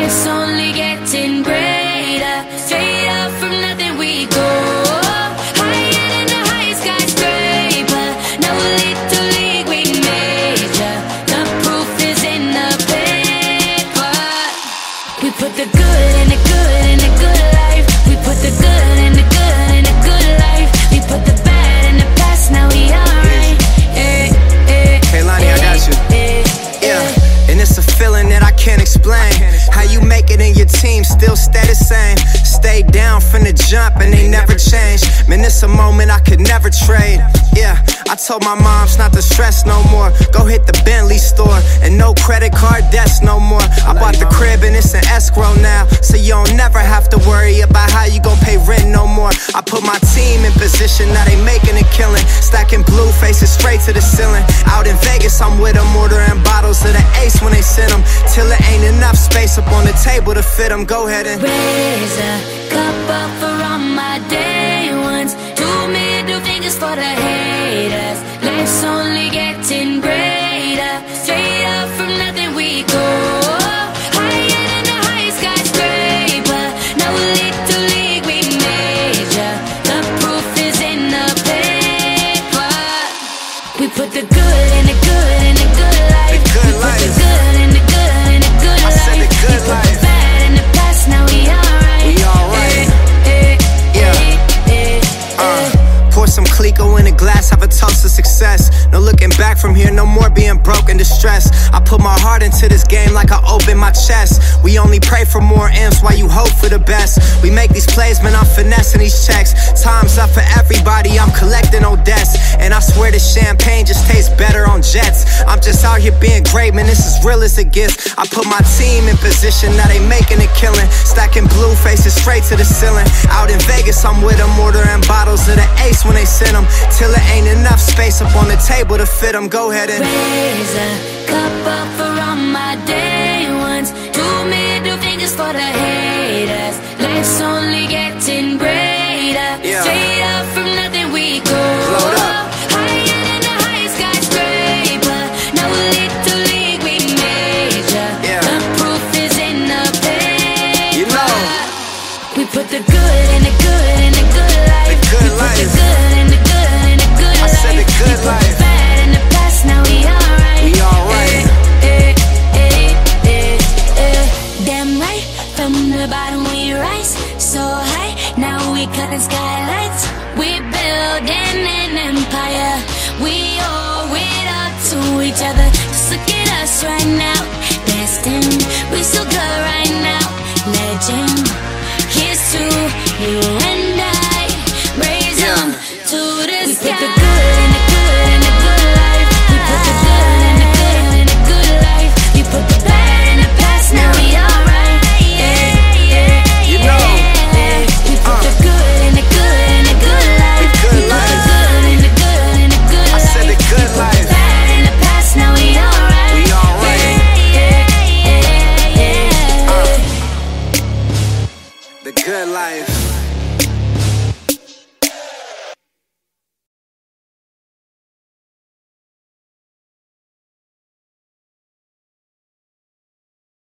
That's only getting greater. Straight up from nothing we go. Higher than the highest skyscraper. Little league we. The proof is in the paper. We put the good. From the same, stay down finna jump and they never change. Man, it's a moment I could never trade. Yeah, I told my moms not to stress no more. Go hit the Bentley store and no credit card debts no more. I bought the crib and it's an escrow now, so you don't never have to worry about how you gon' pay rent no more. I put my team in position, now they making a killing. Stacking blue faces straight to the ceiling. Out in Vegas, I'm with them, ordering bottles of the ace when they send them. Till it ain't enough space up on the table to fit them. Go ahead and raise a cup up for all my day back from here, no more being broke and distressed. I put my heart into this game like I open my chest. We only pray for more M's while you hope for the best. We make these plays, man, I'm finessing these checks. Time's up for everybody, I'm collecting no debts. And I swear this champagne just tastes better on jets. I'm just out here being great, man, this is real as it gets. I put my team in position, now they making a killing. Stacking blue faces straight to the ceiling. Out in Vegas, I'm with them, ordering bottles of the ace when they send them. Till it ain't enough space up on the table to fit them. Go ahead and Raise a cup up for all my day ones. Two middle fingers for the haters. Life's only getting greater. Yeah. Straight up from nothing we go. Load up. Higher than the highest skyscraper. No little league we major. Yeah. The proof is in the paper. We put the good in the good in the good life. The good we put the life. good in the good in the good I said the good life. The bottom we rise so high. Now we cutting skylights. We building an empire. We owe it all to each other. Just look at us right now. Life.